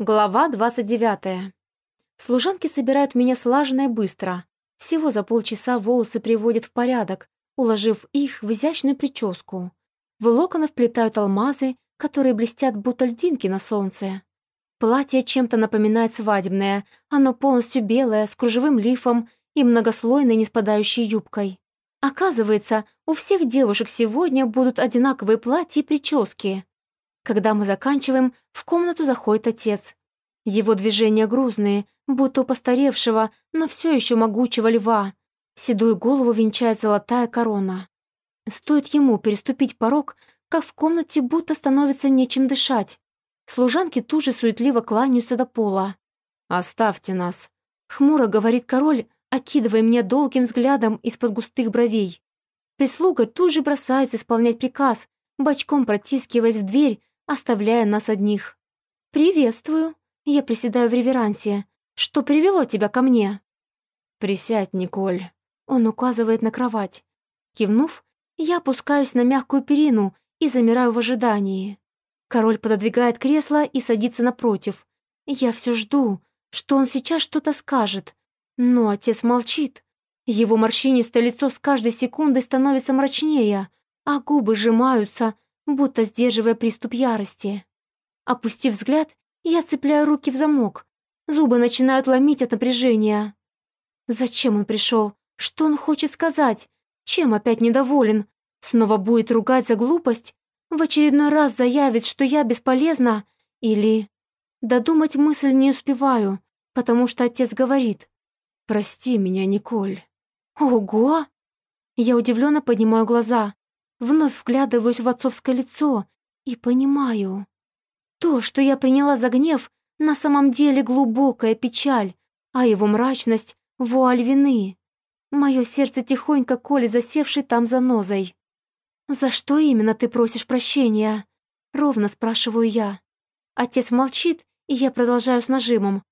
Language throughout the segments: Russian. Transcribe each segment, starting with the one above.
Глава 29. Служанки собирают меня слаженно и быстро. Всего за полчаса волосы приводят в порядок, уложив их в изящную прическу. В локоны вплетают алмазы, которые блестят будто льдинки на солнце. Платье чем-то напоминает свадебное, оно полностью белое, с кружевым лифом и многослойной неспадающей юбкой. Оказывается, у всех девушек сегодня будут одинаковые платья и прически. Когда мы заканчиваем, в комнату заходит отец. Его движения грузные, будто постаревшего, но все еще могучего льва. Седую голову венчает золотая корона. Стоит ему переступить порог, как в комнате будто становится нечем дышать. Служанки тут же суетливо кланяются до пола. «Оставьте нас», — хмуро говорит король, окидывая меня долгим взглядом из-под густых бровей. Прислуга тут же бросается исполнять приказ, бочком протискиваясь в дверь, оставляя нас одних. «Приветствую!» Я приседаю в реверансе. «Что привело тебя ко мне?» «Присядь, Николь». Он указывает на кровать. Кивнув, я опускаюсь на мягкую перину и замираю в ожидании. Король пододвигает кресло и садится напротив. Я все жду, что он сейчас что-то скажет. Но отец молчит. Его морщинистое лицо с каждой секундой становится мрачнее, а губы сжимаются, будто сдерживая приступ ярости. Опустив взгляд, я цепляю руки в замок. Зубы начинают ломить от напряжения. Зачем он пришел? Что он хочет сказать? Чем опять недоволен? Снова будет ругать за глупость? В очередной раз заявит, что я бесполезна? Или... Додумать мысль не успеваю, потому что отец говорит. «Прости меня, Николь». «Ого!» Я удивленно поднимаю глаза. Вновь вглядываюсь в отцовское лицо и понимаю. То, что я приняла за гнев, на самом деле глубокая печаль, а его мрачность — вуаль вины. Мое сердце тихонько коли засевший там занозой. «За что именно ты просишь прощения?» — ровно спрашиваю я. Отец молчит, и я продолжаю с нажимом.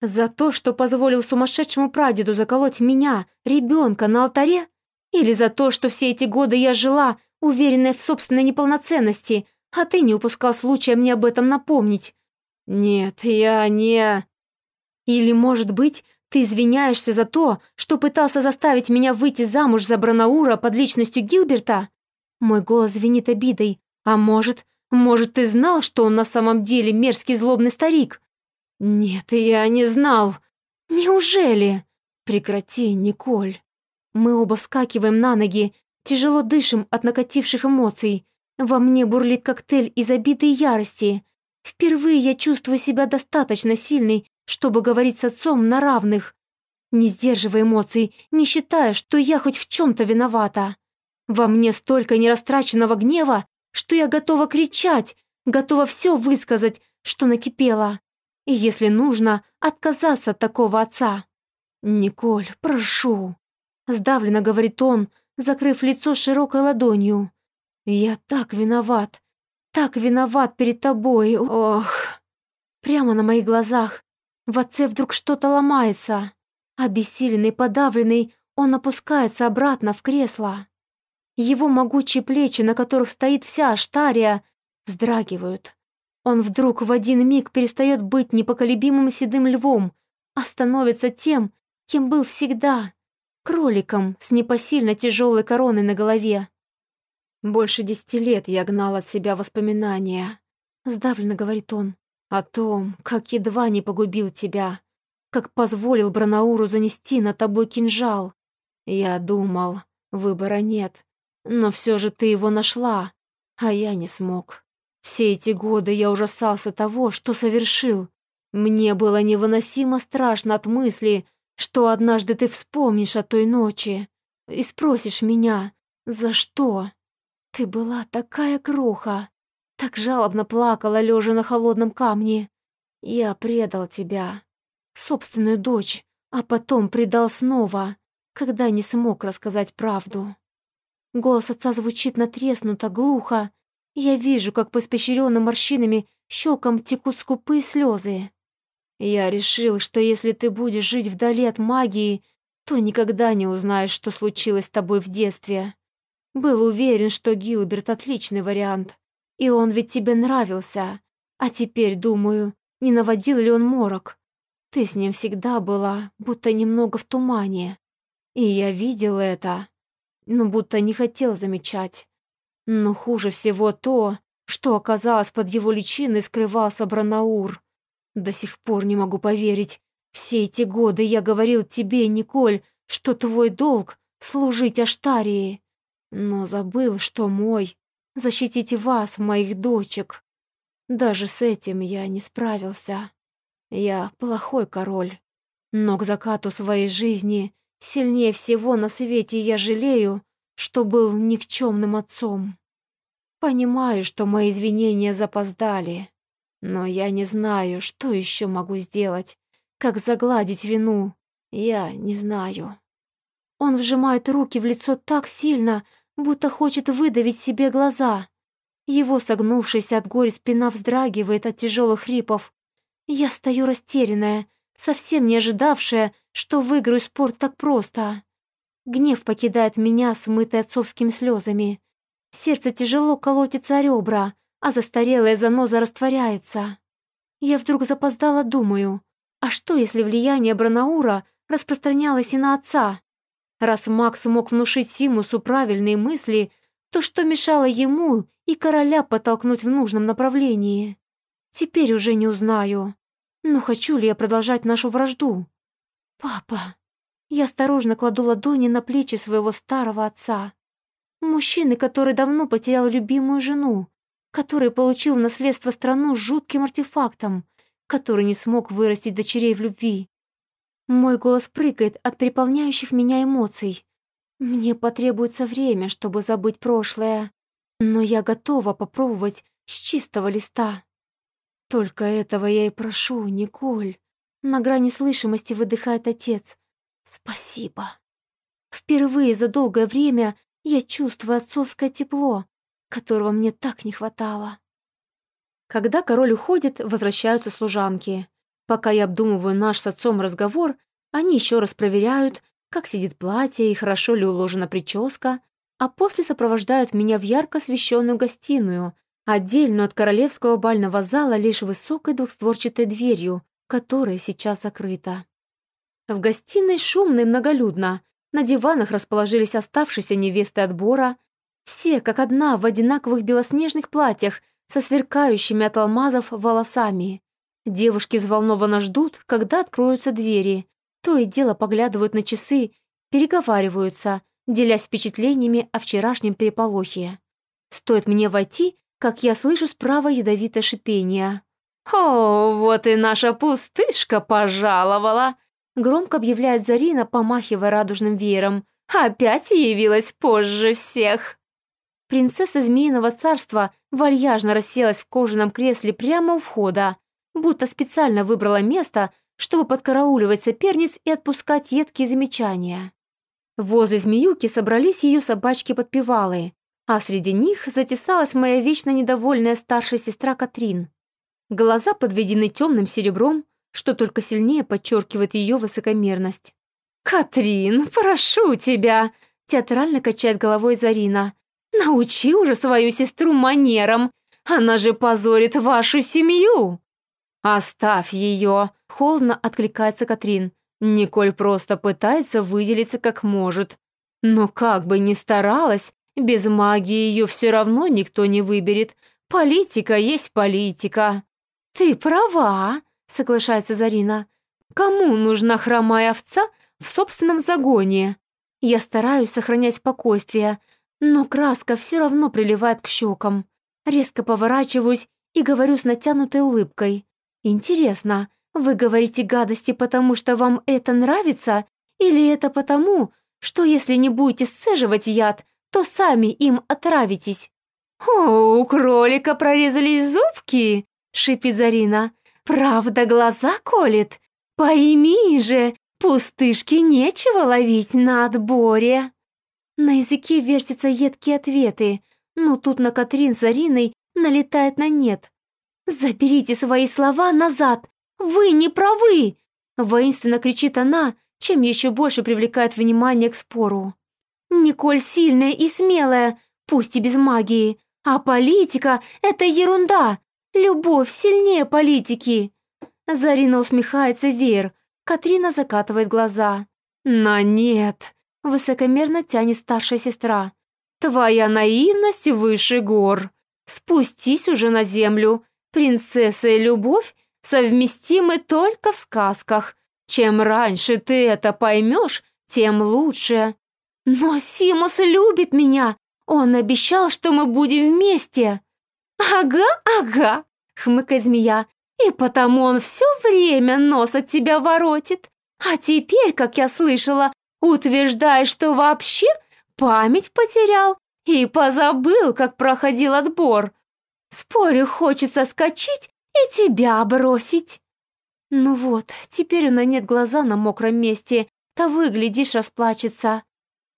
«За то, что позволил сумасшедшему прадеду заколоть меня, ребенка, на алтаре? Или за то, что все эти годы я жила, уверенная в собственной неполноценности, а ты не упускал случая мне об этом напомнить? Нет, я не... Или, может быть, ты извиняешься за то, что пытался заставить меня выйти замуж за Бранаура под личностью Гилберта? Мой голос звенит обидой. А может, может, ты знал, что он на самом деле мерзкий злобный старик? Нет, я не знал. Неужели? Прекрати, Николь. Мы оба вскакиваем на ноги, тяжело дышим от накативших эмоций. Во мне бурлит коктейль из обитой ярости. Впервые я чувствую себя достаточно сильной, чтобы говорить с отцом на равных. Не сдерживая эмоций, не считая, что я хоть в чем-то виновата. Во мне столько нерастраченного гнева, что я готова кричать, готова все высказать, что накипело. И если нужно, отказаться от такого отца. «Николь, прошу», Сдавленно говорит он, закрыв лицо широкой ладонью. «Я так виноват, так виноват перед тобой, ох!» Прямо на моих глазах в отце вдруг что-то ломается. Обессиленный, подавленный, он опускается обратно в кресло. Его могучие плечи, на которых стоит вся Аштария, вздрагивают. Он вдруг в один миг перестает быть непоколебимым седым львом, а становится тем, кем был всегда кроликом с непосильно тяжелой короной на голове. «Больше десяти лет я гнал от себя воспоминания», — сдавленно говорит он, «о том, как едва не погубил тебя, как позволил Бранауру занести на тобой кинжал. Я думал, выбора нет, но все же ты его нашла, а я не смог. Все эти годы я ужасался того, что совершил. Мне было невыносимо страшно от мысли, что однажды ты вспомнишь о той ночи и спросишь меня, за что? Ты была такая кроха, так жалобно плакала, лежа на холодном камне. Я предал тебя, собственную дочь, а потом предал снова, когда не смог рассказать правду. Голос отца звучит натреснуто, глухо. Я вижу, как по испещренным морщинами щекам текут скупые слезы. Я решил, что если ты будешь жить вдали от магии, то никогда не узнаешь, что случилось с тобой в детстве. Был уверен, что Гилберт — отличный вариант. И он ведь тебе нравился. А теперь думаю, не наводил ли он морок. Ты с ним всегда была, будто немного в тумане. И я видел это, но будто не хотел замечать. Но хуже всего то, что оказалось под его личиной скрывался Бранаур. До сих пор не могу поверить. Все эти годы я говорил тебе, Николь, что твой долг — служить Аштарии. Но забыл, что мой — защитить вас, моих дочек. Даже с этим я не справился. Я плохой король. Но к закату своей жизни сильнее всего на свете я жалею, что был никчемным отцом. Понимаю, что мои извинения запоздали, но я не знаю, что еще могу сделать, как загладить вину. Я не знаю. Он вжимает руки в лицо так сильно, будто хочет выдавить себе глаза. Его согнувшаяся от горя спина вздрагивает от тяжелых хрипов. Я стою растерянная, совсем не ожидавшая, что выиграю спор так просто. Гнев покидает меня, смытый отцовскими слезами. Сердце тяжело колотится о ребра, а застарелая заноза растворяется. Я вдруг запоздала думаю, а что, если влияние Бранаура распространялось и на отца? Раз Макс мог внушить Симусу правильные мысли, то что мешало ему и короля подтолкнуть в нужном направлении? Теперь уже не узнаю. Но хочу ли я продолжать нашу вражду? Папа. Я осторожно кладу ладони на плечи своего старого отца. Мужчины, который давно потерял любимую жену, который получил наследство страну жутким артефактом, который не смог вырастить дочерей в любви. Мой голос прыгает от переполняющих меня эмоций. Мне потребуется время, чтобы забыть прошлое, но я готова попробовать с чистого листа. Только этого я и прошу, Николь. На грани слышимости выдыхает отец. Спасибо. Впервые за долгое время я чувствую отцовское тепло, которого мне так не хватало. Когда король уходит, возвращаются служанки. Пока я обдумываю наш с отцом разговор, они еще раз проверяют, как сидит платье и хорошо ли уложена прическа, а после сопровождают меня в ярко освещенную гостиную, отдельную от королевского бального зала лишь высокой двухстворчатой дверью, которая сейчас закрыта. В гостиной шумно и многолюдно. На диванах расположились оставшиеся невесты отбора. Все, как одна, в одинаковых белоснежных платьях со сверкающими от алмазов волосами. Девушки взволнованно ждут, когда откроются двери. То и дело поглядывают на часы, переговариваются, делясь впечатлениями о вчерашнем переполохе. Стоит мне войти, как я слышу справа ядовитое шипение. «О, вот и наша пустышка пожаловала!» Громко объявляет Зарина, помахивая радужным веером. «Опять явилась позже всех!» Принцесса Змеиного царства вальяжно расселась в кожаном кресле прямо у входа, будто специально выбрала место, чтобы подкарауливать соперниц и отпускать едкие замечания. Возле змеюки собрались ее собачки-подпевалы, а среди них затесалась моя вечно недовольная старшая сестра Катрин. Глаза подведены темным серебром, что только сильнее подчеркивает ее высокомерность. «Катрин, прошу тебя!» — театрально качает головой Зарина. «Научи уже свою сестру манерам! Она же позорит вашу семью!» «Оставь ее!» — холодно откликается Катрин. Николь просто пытается выделиться как может. Но как бы ни старалась, без магии ее все равно никто не выберет. Политика есть политика. «Ты права», — соглашается Зарина. «Кому нужна хромая овца в собственном загоне?» Я стараюсь сохранять спокойствие, но краска все равно приливает к щекам. Резко поворачиваюсь и говорю с натянутой улыбкой. «Интересно, вы говорите гадости, потому что вам это нравится, или это потому, что если не будете сцеживать яд, то сами им отравитесь?» «О, у кролика прорезались зубки!» — шипит Зарина. «Правда глаза колет? Пойми же, пустышке нечего ловить на отборе!» На языке вертятся едкие ответы, но тут на Катрин с Зариной налетает на «нет». «Заберите свои слова назад! Вы не правы!» Воинственно кричит она, чем еще больше привлекает внимание к спору. «Николь сильная и смелая, пусть и без магии, а политика — это ерунда, Любовь сильнее политики. Зарина усмехается вверх, Катрина закатывает глаза. «На нет!» — высокомерно тянет старшая сестра. «Твоя наивность выше гор. Спустись уже на землю. Принцесса и любовь совместимы только в сказках. Чем раньше ты это поймешь, тем лучше. Но Симус любит меня. Он обещал, что мы будем вместе. Ага, ага, хмыкает змея. И потому он все время нос от тебя воротит. А теперь, как я слышала, утверждает, что вообще память потерял и позабыл, как проходил отбор. Спорю, хочется скачать и тебя бросить. Ну вот, теперь у нет глаза на мокром месте, того и глядишь расплачется.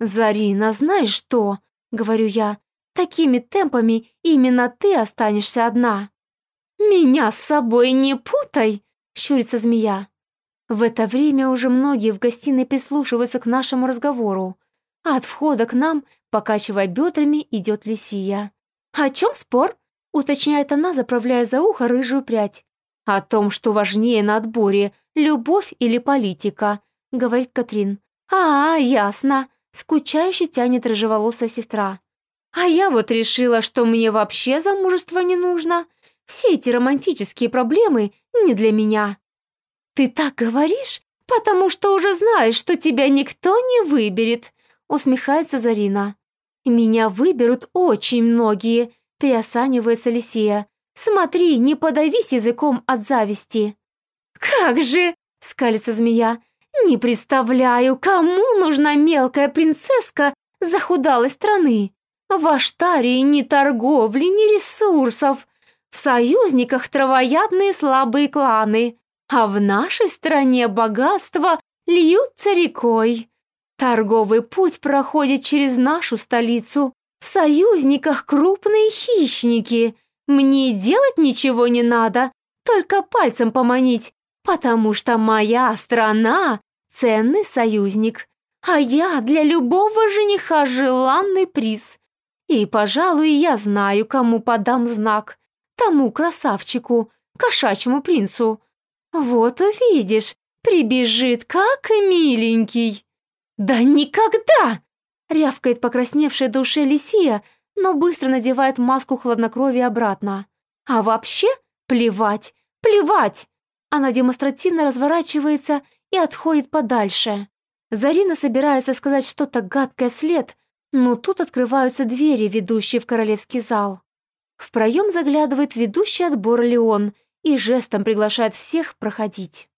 «Зарина, знаешь что?» — говорю я. «Такими темпами именно ты останешься одна». «Меня с собой не путай!» — щурится змея. В это время уже многие в гостиной прислушиваются к нашему разговору. А от входа к нам, покачивая бедрами, идет Лисия. «О чем спор?» — уточняет она, заправляя за ухо рыжую прядь. «О том, что важнее на отборе, любовь или политика», — говорит Катрин. «А, ясно», — скучающе тянет рыжеволосая сестра. «А я вот решила, что мне вообще замужество не нужно. Все эти романтические проблемы не для меня». «Ты так говоришь, потому что уже знаешь, что тебя никто не выберет», — усмехается Зарина. «Меня выберут очень многие», — приосанивается Лисия. «Смотри, не подавись языком от зависти». «Как же!» — скалится змея. «Не представляю, кому нужна мелкая принцесска захудалой страны. В Аштарии ни торговли, ни ресурсов. В союзниках травоядные слабые кланы, а в нашей стране богатства льются рекой. Торговый путь проходит через нашу столицу. В союзниках крупные хищники. Мне делать ничего не надо, только пальцем поманить, потому что моя страна — ценный союзник, а я для любого жениха желанный приз. И, пожалуй, я знаю, кому подам знак тому красавчику, кошачьему принцу. Вот увидишь, прибежит, как миленький. Да никогда! Рявкает покрасневшая душе Лисия, но быстро надевает маску хладнокровия обратно. А вообще плевать, плевать! Она демонстративно разворачивается и отходит подальше. Зарина собирается сказать что-то гадкое вслед, но тут открываются двери, ведущие в королевский зал. В проем заглядывает ведущий отбор Леон и жестом приглашает всех проходить.